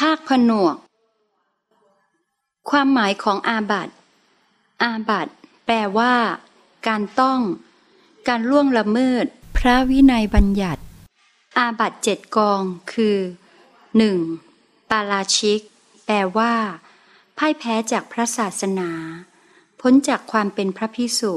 ภาคผนวก ความหมายของอาบัตอาบัตแปลว่า การต้อง การล่วงละเมิด พระวินัยบัญญัติ อาบัตเจ็ดกองคือ 1. ปาราชิก แปลว่าพ่ายแพ้จากพระศาสนา พ้นจากความเป็นพระพิสุ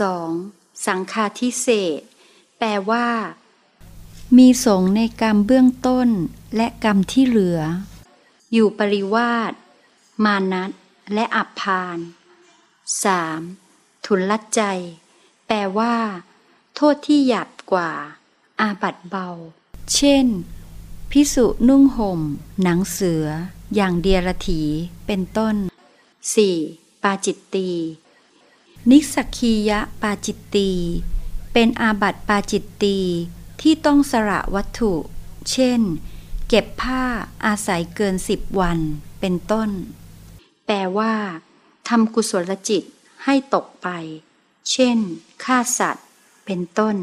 2. สังฆาทิเศษแปลว่า มีสงในกรรมเบื้องต้นและกรรมที่เหลือ อยู่ปริวาสมานัตและอับพาน 3. ทุนลัดใจ แปลว่า โทษที่หยาบกว่า อาบัตเบา เช่น พิสุนุ่งห่ม หนังเสือ อย่างเดียรถีเป็นต้น 4. ปาจิตตี นิสักคียะปาจิตตี เป็นอาบัตปาจิตตี ที่ต้องสระวัตถุ เช่น เก็บผ้าอาศัยเกินสิบวัน เป็นต้น แปลว่าทำกุศลจิตให้ตกไป เช่น ฆ่าสัตว์ เป็นต้น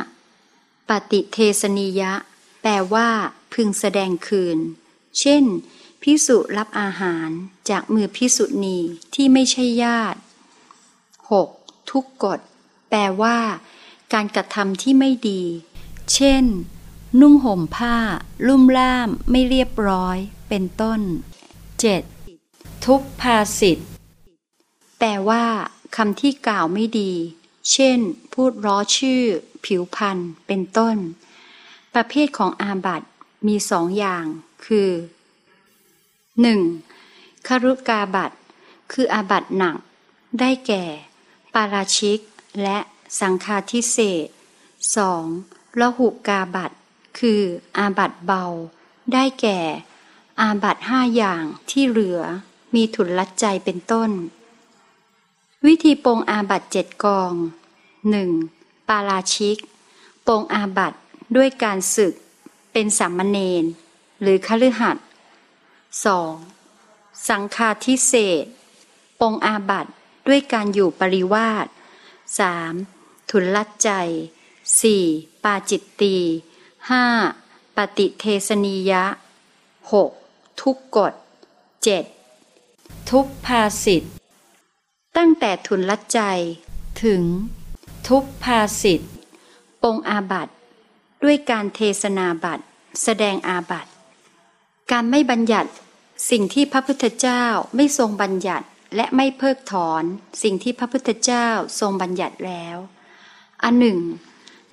5. ปฏิเทสนิยะ แปลว่า พึงแสดงคืน เช่น พิสุรับอาหารจากมือพิสุณีที่ไม่ใช่ญาติ 6. ทุกกฎ แปลว่า การกระทำที่ไม่ดี เช่น นุ่งห่มผ้า ลุ่มล่ามไม่เรียบร้อย เป็นต้น 7. ทุพภาสิทธ์แปลว่าคำที่กล่าวไม่ดี เช่น พูดร้อชื่อ ผิวพันธ์เป็นต้น ประเภทของอาบัตมีสองอย่าง คือ 1. คารุกาบัตคืออาบัตหนัก ได้แก่ ปาราชิก และ สังฆาทิเศษ 2. ละหุกาบัตคืออาบัตเบา ได้แก่ อาบัตห้าอย่างที่เหลือ มีถุนลัดใจเป็นต้น วิธีปรงอาบัตเจ็ดกอง 1. ปาราชิก ปรงอาบัตด้วยการศึก เป็นสามเณรหรือคฤหัสถ์ 2. สังฆาทิเศษปรงอาบัตด้วยการอยู่ปริวาส 3. ทุลัดใจ 4. ปาจิตตี 5. ปฏิเทสนียะ 6. ทุกกฎ 7. ทุพภาสิทธ์ตั้งแต่ทุนลัดใจ ถึง ทุพภาสิทธ์ปงอาบัตด้วยการเทศนาบัตแสดงอาบัตการไม่บัญญัติสิ่งที่พระพุทธเจ้าไม่ทรงบัญญัติและไม่เพิกถอน สิ่งที่พระพุทธเจ้าทรงบัญญัติแล้ว อันหนึ่ง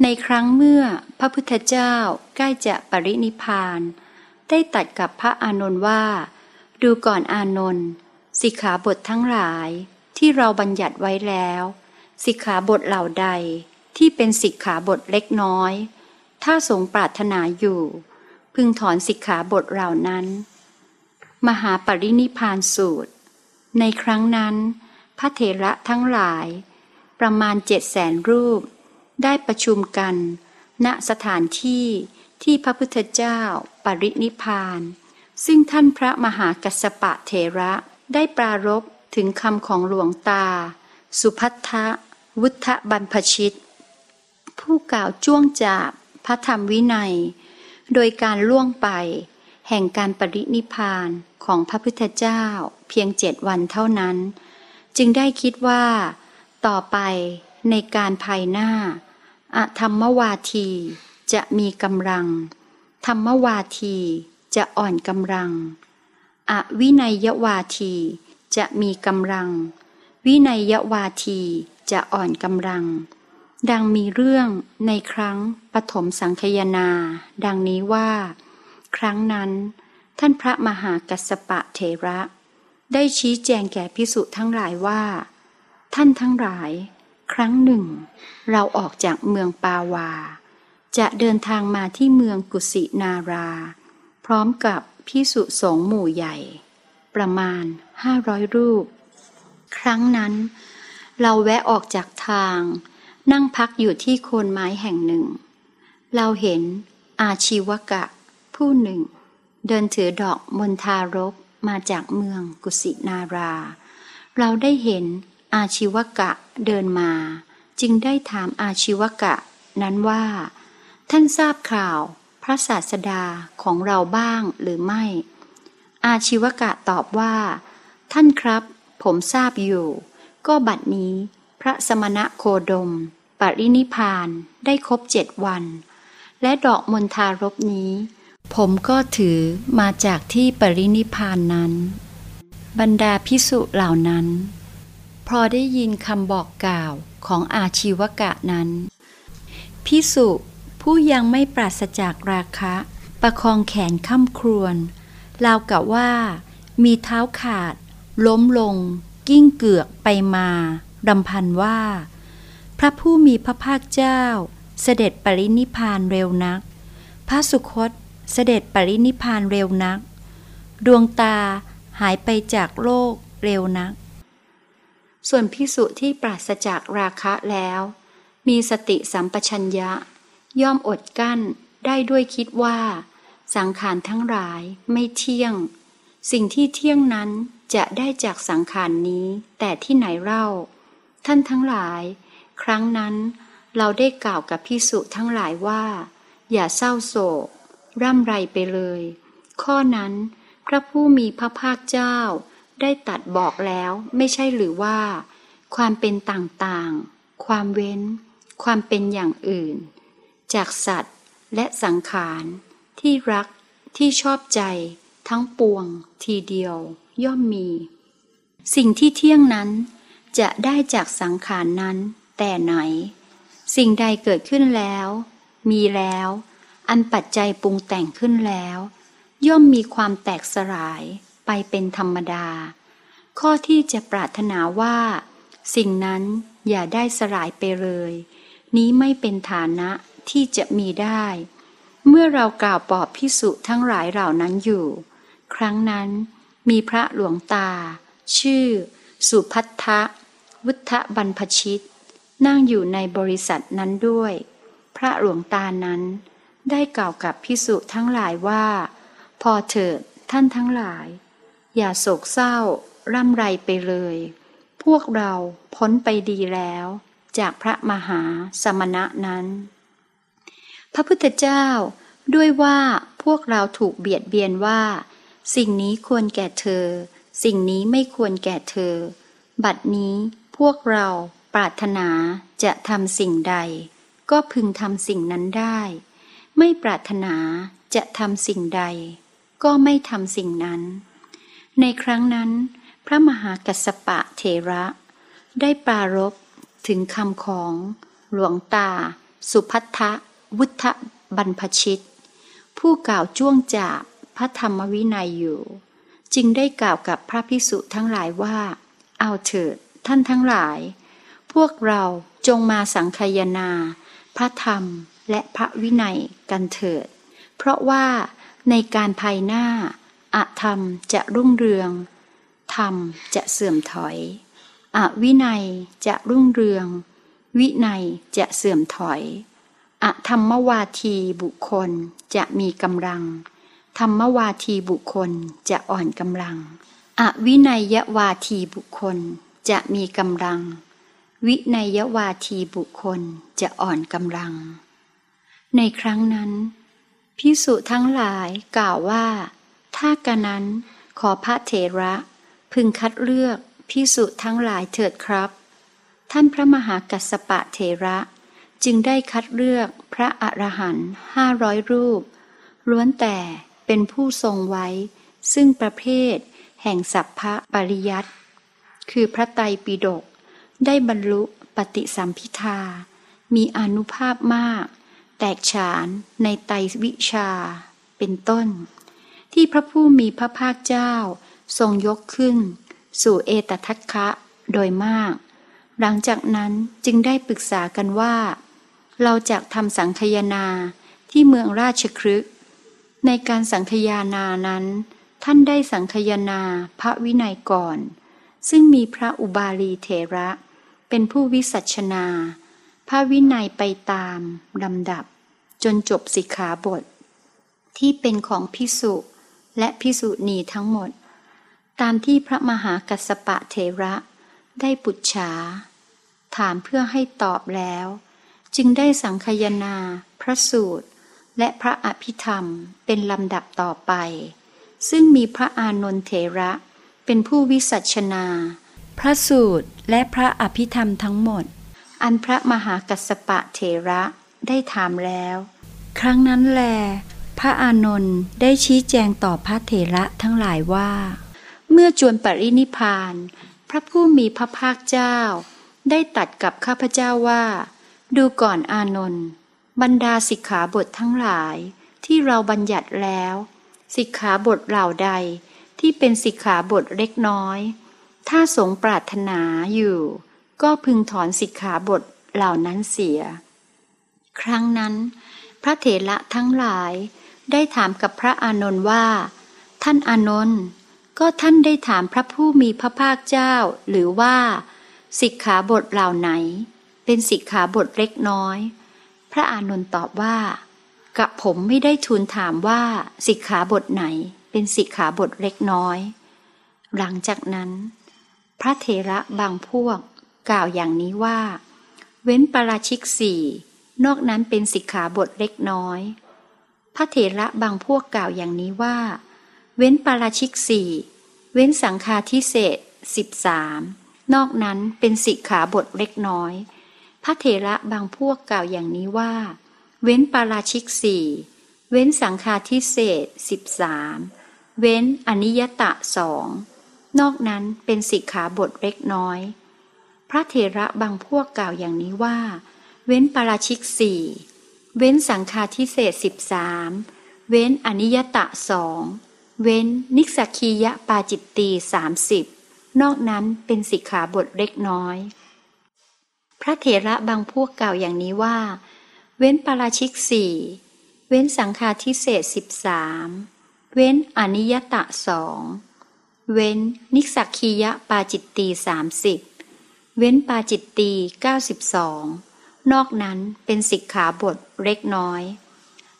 ในครั้งเมื่อพระพุทธเจ้าใกล้จะปรินิพาน ได้ตัดกับพระอานนท์ว่า ดูก่อนอานนท์สิกขาบททั้งหลายที่เราบัญญัติไว้แล้ว สิกขาบทเหล่าใดที่เป็นสิกขาบทเล็กน้อย ถ้าสงปรารถนาอยู่ พึงถอนสิกขาบทเหล่านั้น มหาปรินิพานสูตร ในครั้งนั้น พระเถระทั้งหลาย ประมาณเจ็ดแสนรูป ได้ประชุมกัน ณสถานที่ที่พระพุทธเจ้าปรินิพาน ซึ่งท่านพระมหากัสสปะเถระได้ปรารบถึงคำของหลวงตา สุพัทธะวุฒบรรพชิต ผู้กล่าวจ้วงจาบพระธรรมวินัย โดยการล่วงไป แห่งการปรินิพานของพระพุทธเจ้าเพียงเจ็ดวันเท่านั้น จึงได้คิดว่า ต่อไปในการภายหน้า อะธรรมวาทีจะมีกำลัง ธรรมวาทีจะอ่อนกำลัง อวินัยวาทีจะมีกำลัง วินัยวาทีจะอ่อนกำลัง ดังมีเรื่องในครั้งปฐมสังคยนา ดังนี้ว่า ครั้งนั้น ท่านพระมหากัสปะเถระ ได้ชี้แจงแก่พิสุทั้งหลายว่า ท่านทั้งหลาย ครั้งหนึ่ง เราออกจากเมืองปาวา จะเดินทางมาที่เมืองกุสินารา พร้อมกับพิสุสงหมู่ใหญ่ ประมาณห้าร้อยรูป ครั้งนั้น เราแวะออกจากทาง นั่งพักอยู่ที่โคนไม้แห่งหนึ่ง เราเห็นอาชีวกะ ผู้หนึ่ง เดินถือดอกมณฑารกมาจากเมืองกุสินารา เราได้เห็น อาชีวกะเดินมา จึงได้ถามอาชีวกะ นั้นว่า ท่านทราบข่าวพระศาสดาของเราบ้างหรือไม่ อาชีวกะตอบว่า ท่านครับ ผมทราบอยู่ ก็บัดนี้ พระสมณะโคดม ปรินิพานได้ครบเจ็ดวัน และดอกมณฑารบนี้ ผมก็ถือมาจากที่ปรินิพานนั้น บรรดาพิสุเหล่านั้น พอได้ยินคำบอกกล่าวของอาชีวกะนั้นพิสุผู้ยังไม่ปราศจากราคะ ประคองแขนข้ามครวนราวกับว่า มีเท้าขาด ล้มลง กิ้งเกือกไปมาดำพันว่า พระผู้มีพระภาคเจ้า เสด็จปรินิพานเร็วนัก พระสุคตเสด็จปรินิพานเร็วนัก ดวงตาหายไปจากโลกเร็วนัก ส่วนพิสุที่ปราศจากราคะแล้ว มีสติสัมปชัญญะ ย่อมอดกั้นได้ด้วยคิดว่า สังขารทั้งหลายไม่เที่ยง สิ่งที่เที่ยงนั้นจะได้จากสังขารนนี้แต่ที่ไหนเล่า ท่านทั้งหลาย ครั้งนั้นเราได้กล่าวกับพิสุทั้งหลายว่า อย่าเศร้าโศก ร่ำไรไปเลย ข้อนั้นพระผู้มีพระภาคเจ้า ได้ตัดบอกแล้วไม่ใช่หรือว่า ความเป็นต่างๆ ความเว้น ความเป็นอย่างอื่น จากสัตว์และสังขารที่รักที่ชอบใจทั้งปวงทีเดียวย่อมมี สิ่งที่เที่ยงนั้น จะได้จากสังขารนั้น แต่ไหน สิ่งใดเกิดขึ้นแล้ว มีแล้ว อันปัจจัยปรุงแต่งขึ้นแล้ว ย่อมมีความแตกสลาย ไปเป็นธรรมดา ข้อที่จะปรารถนาว่า สิ่งนั้นอย่าได้สลายไปเลย นี้ไม่เป็นฐานะที่จะมีได้ เมื่อเรากล่าวปอบพิสุทั้งหลายเหล่านั้นอยู่ ครั้งนั้นมีพระหลวงตา ชื่อ สุพัทธะวุฒบรรพชิต นั่งอยู่ในบริษัทนั้นด้วย พระหลวงตานั้น ได้กล่าวกับพิสุทั้งหลายว่า พอเถิดท่านทั้งหลาย อย่าโศกเศร้า ร่ำไรไปเลย พวกเราพ้นไปดีแล้ว จากพระมหาสมณะนั้น พระพุทธเจ้าด้วยว่าพวกเราถูกเบียดเบียนว่า สิ่งนี้ควรแก่เธอ สิ่งนี้ไม่ควรแก่เธอ บัดนี้พวกเราปรารถนาจะทำสิ่งใด ก็พึงทำสิ่งนั้นได้ ไม่ปรารถนาจะทำสิ่งใด ก็ไม่ทำสิ่งนั้น ในครั้งนั้น พระมหากัสปะเถระ ได้ปรารบถึงคำของหลวงตา สุพัทธวุฒบรรพชิต ผู้กล่าวจ้วงจาบพระธรรมวินัยอยู่ จึงได้กล่าวกับพระพิสุทั้งหลายว่า เอาเถิดท่านทั้งหลาย พวกเราจงมาสังคายนา พระธรรมและพระวินัยกันเถิด เพราะว่าในการภายหน้า อธรรมจะรุ่งเรือง ธรรมจะเสื่อมถอย อวินัยจะรุ่งเรือง วินัยจะเสื่อมถอยอธรรมวาทีบุคคลจะมีกำลัง ธรรมวาทีบุคคลจะอ่อนกำลัง อวินัยวาทีบุคคลจะมีกำลัง วินัยวาทีบุคคลจะอ่อนกำลัง ในครั้งนั้นพิสุทั้งหลายกล่าวว่า ถ้ากะนั้นขอพระเถระพึงคัดเลือกพิสุทั้งหลายเถิดครับ ท่านพระมหากัสปะเถระจึงได้คัดเลือกพระอรหันต์ห้าร้อยรูป ล้วนแต่เป็นผู้ทรงไว้ ซึ่งประเภทแห่งสัพพะปริยัติคือพระไตรปิฎกได้บรรลุปฏิสัมพิทา มีอนุภาพมาก แตกฉานในไตรวิชาเป็นต้น ที่พระผู้มีพระภาคเจ้า ทรงยกขึ้น สู่เอตทัคคะโดยมาก หลังจากนั้นจึงได้ปรึกษากันว่า เราจะทำสังคยนาที่เมืองราชครึก ในการสังคยานานั้น ท่านได้สังคยนาพระวินัยก่อน ซึ่งมีพระอุบาลีเถระ เป็นผู้วิสัชนา พระวินัยไปตามลำดับ จนจบสิกขาบท ที่เป็นของพิสุ และพิสุณีทั้งหมด ตามที่พระมหากัสสปะเถระได้ปุจฉา ถามเพื่อให้ตอบแล้ว จึงได้สังคยนา พระสูตร และพระอภิธรรมเป็นลำดับต่อไป ซึ่งมีพระอานนทเถระเป็นผู้วิสัชนา พระสูตรและพระอภิธรรมทั้งหมด อันพระมหากัสสปะเถระได้ถามแล้ว ครั้งนั้นแล พระอานนท์ได้ชี้แจงต่อพระเถระทั้งหลายว่า เมื่อจวนปรินิพาน พระผู้มีพระภาคเจ้า ได้ตัดกับข้าพเจ้าว่า ดูก่อนอานนท์บรรดาสิกขาบททั้งหลาย ที่เราบัญญัติแล้ว สิกขาบทเหล่าใดที่เป็นสิกขาบทเล็กน้อย ถ้าสงปรารถนาอยู่ ก็พึงถอนสิกขาบทเหล่านั้นเสีย ครั้งนั้น พระเถระทั้งหลาย ได้ถามกับพระอานนท์ว่า ท่านอานนท์ก็ท่านได้ถามพระผู้มีพระภาคเจ้า หรือว่า สิกขาบทเหล่าไหน เป็นสิกขาบทเล็กน้อย พระอานนท์ตอบว่า กับผมไม่ได้ทูลถามว่าสิกขาบทไหน เป็นสิกขาบทเล็กน้อย หลังจากนั้น พระเถระบางพวก กล่าวอย่างนี้ว่า เว้นปราชิกสี่นอกนั้นเป็นสิกขาบทเล็กน้อย พระเถระบางพวกกล่าวอย่างนี้ว่า เว้นปาราชิกสี่เว้นสังฆาทิเศษสิบสามนอกนั้นเป็นสิกขาบทเล็กน้อย พระเถระบางพวกกล่าวอย่างนี้ว่า เว้นปาราชิกสี่เว้นสังฆาทิเศษสิบสามเว้นอนิยตะสองนอกนั้นเป็นสิกขาบทเล็กน้อย พระเถระบางพวกกล่าวอย่างนี้ว่า เว้นปาราชิกสี่ เว้นสังฆาทิเศษสิบสามเว้นอนิยตะสองเว้นนิสกียะปาจิตตีสามสิบนอกนั้นเป็นสิกขาบทเล็กน้อย พระเถระบางพวกกล่าวอย่างนี้ว่า เว้นปาราชิกสี่เว้นสังฆาทิเศษสิบสามเว้นอนิยตะสองเว้นนิสักคียะปาจิตตีสามสิบเว้นปาจิตตีเก้าสิบสอง นอกนั้นเป็นสิกขาบทเล็กน้อย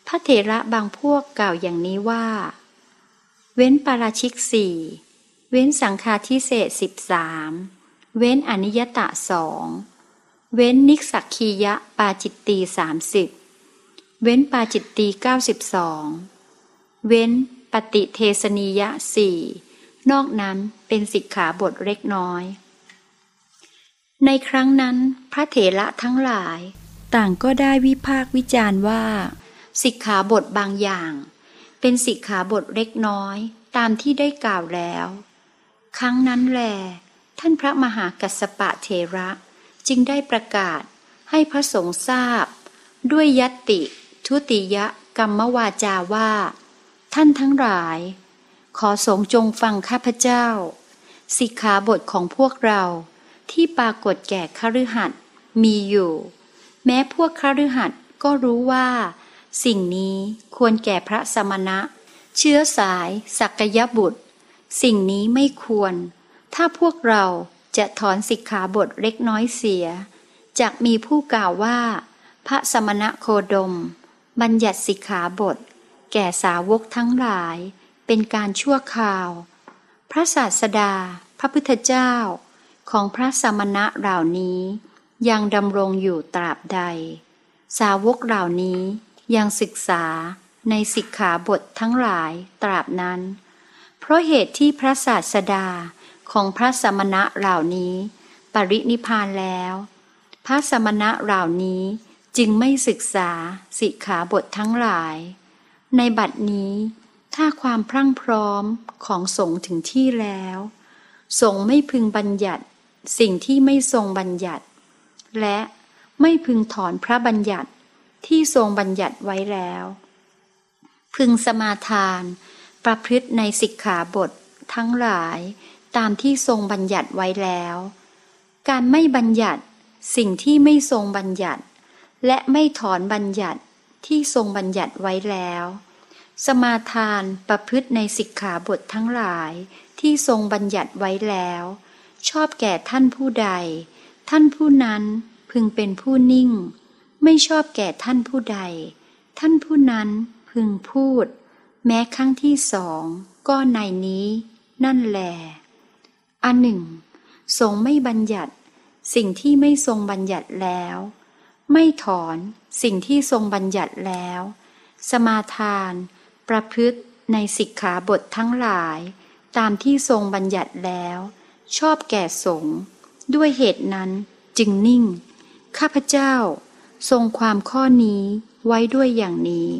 พระเถระบางพวกกล่าวอย่างนี้ว่า เว้นปาราชิกสี่เว้นสังฆาทิเศษสิบสามเว้นอนิยตะสองเว้นนิสักคียะปาจิตตีสามสิบเว้นปาจิตตีเก้าสิบสองเว้นปฏิเทสนียะสี่นอกนั้นเป็นสิกขาบทเล็กน้อย ในครั้งนั้นพระเถระทั้งหลาย ต่างก็ได้วิพากวิจารณ์ว่า สิกขาบทบางอย่าง เป็นสิกขาบทเล็กน้อยตามที่ได้กล่าวแล้ว ครั้งนั้นแล ท่านพระมหากัสสปะเถระจึงได้ประกาศให้พระสงฆ์ทราบ ด้วยยตติทุติยกรรมวาจาว่า ท่านทั้งหลาย ขอสงฆ์จงฟังข้าพเจ้า สิกขาบทของพวกเรา ที่ปรากฏแก่คฤหัสถ์มีอยู่ แม้พวกคฤหัสถ์ก็รู้ว่า สิ่งนี้ควรแก่พระสมณะ เชื้อสายสักยบุตร สิ่งนี้ไม่ควร ถ้าพวกเราจะถอนสิกขาบทเล็กน้อยเสียจากมีผู้กล่าวว่า พระสมณะโคดม บัญญัติสิกขาบท แก่สาวกทั้งหลาย เป็นการชั่วคราว พระศาสดา พระพุทธเจ้า ของพระสมณะเหล่านี้ ยังดำรงอยู่ตราบใด สาวกเหล่านี้ยังศึกษาในสิกขาบททั้งหลายตราบนั้น เพราะเหตุที่พระศาสดาของพระสมณะเหล่านี้ ปรินิพานแล้ว พระสมณะเหล่านี้จึงไม่ศึกษาสิกขาบททั้งหลาย ในบัดนี้ ถ้าความพรั่งพร้อมของสงฆ์ถึงที่แล้ว สงฆ์ไม่พึงบัญญัติ สิ่งที่ไม่ทรงบัญญัติ และไม่พึงถอนพระบัญญัติที่ทรงบัญญัติไว้แล้ว พึงสมาทาน ประพฤติในสิกขาบททั้งหลายตามที่ทรงบัญญัติไว้แล้ว การไม่บัญญัติสิ่งที่ไม่ทรงบัญญัติ และไม่ถอนบัญญัติที่ทรงบัญญัติไว้แล้ว สมาทานประพฤติในสิกขาบททั้งหลายที่ทรงบัญญัติไว้แล้ว ชอบแก่ท่านผู้ใด ท่านผู้นั้นพึงเป็นผู้นิ่ง ไม่ชอบแก่ท่านผู้ใด ท่านผู้นั้นพึงพูด แม้ครั้งที่สองก็ในนี้ นั่นแหละอันหนึ่ง ทรงไม่บัญญัติ สิ่งที่ไม่ทรงบัญญัติแล้ว ไม่ถอนสิ่งที่ทรงบัญญัติแล้ว สมาทาน ประพฤติในสิกขาบททั้งหลาย ตามที่ทรงบัญญัติแล้ว ชอบแก่สงด้วยเหตุนั้นจึงนิ่ง ข้าพเจ้าทรงความข้อนี้ไว้ด้วยอย่างนี้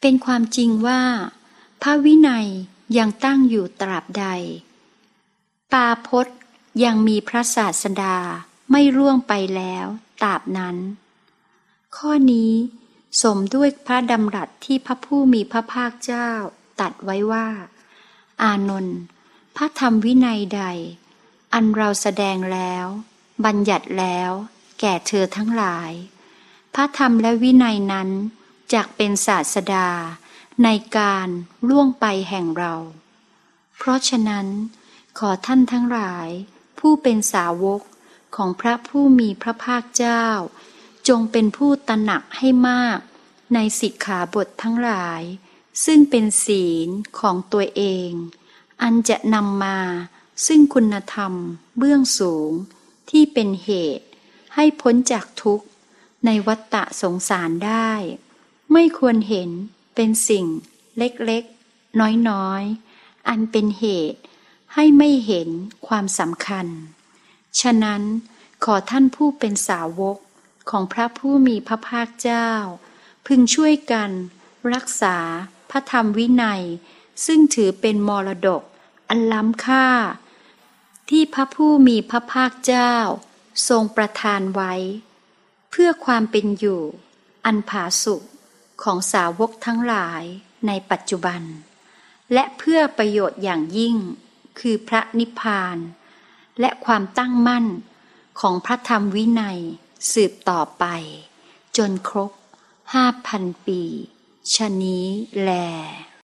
เป็นความจริงว่า พระวินัยยังตั้งอยู่ตราบใด ปาพจน์ยังมีพระศาสดาไม่ร่วงไปแล้วตราบนั้น ข้อนี้สมด้วยพระดำรัสที่พระผู้มีพระภาคเจ้าตัดไว้ว่า อานนท์ พระธรรมวินัยใด อันเราแสดงแล้ว บัญญัติแล้ว แก่เธอทั้งหลาย พระธรรมและวินัยนั้นจักเป็นศาสดา ในการล่วงไปแห่งเรา เพราะฉะนั้นขอท่านทั้งหลาย ผู้เป็นสาวกของพระผู้มีพระภาคเจ้า จงเป็นผู้ตระหนักให้มาก ในสิกขาบททั้งหลาย ซึ่งเป็นศีลของตัวเอง อันจะนำมาซึ่งคุณธรรมเบื้องสูงที่เป็นเหตุ ให้พ้นจากทุกข์ ในวัฏฏะสงสารได้ ไม่ควรเห็นเป็นสิ่งเล็กๆ น้อยๆ อันเป็นเหตุให้ไม่เห็นความสำคัญ ฉะนั้นขอท่านผู้เป็นสาวกของพระผู้มีพระภาคเจ้า พึงช่วยกัน รักษาพระธรรมวินัย ซึ่งถือเป็นมรดก อันล้ำค่า ที่พระผู้มีพระภาคเจ้า ทรงประทานไว้ เพื่อความเป็นอยู่ อันผาสุกของสาวกทั้งหลายในปัจจุบัน และเพื่อประโยชน์อย่างยิ่ง คือพระนิพพาน และความตั้งมั่นของพระธรรมวินัยสืบต่อไป จนครบห้าพันปีชะนี้แล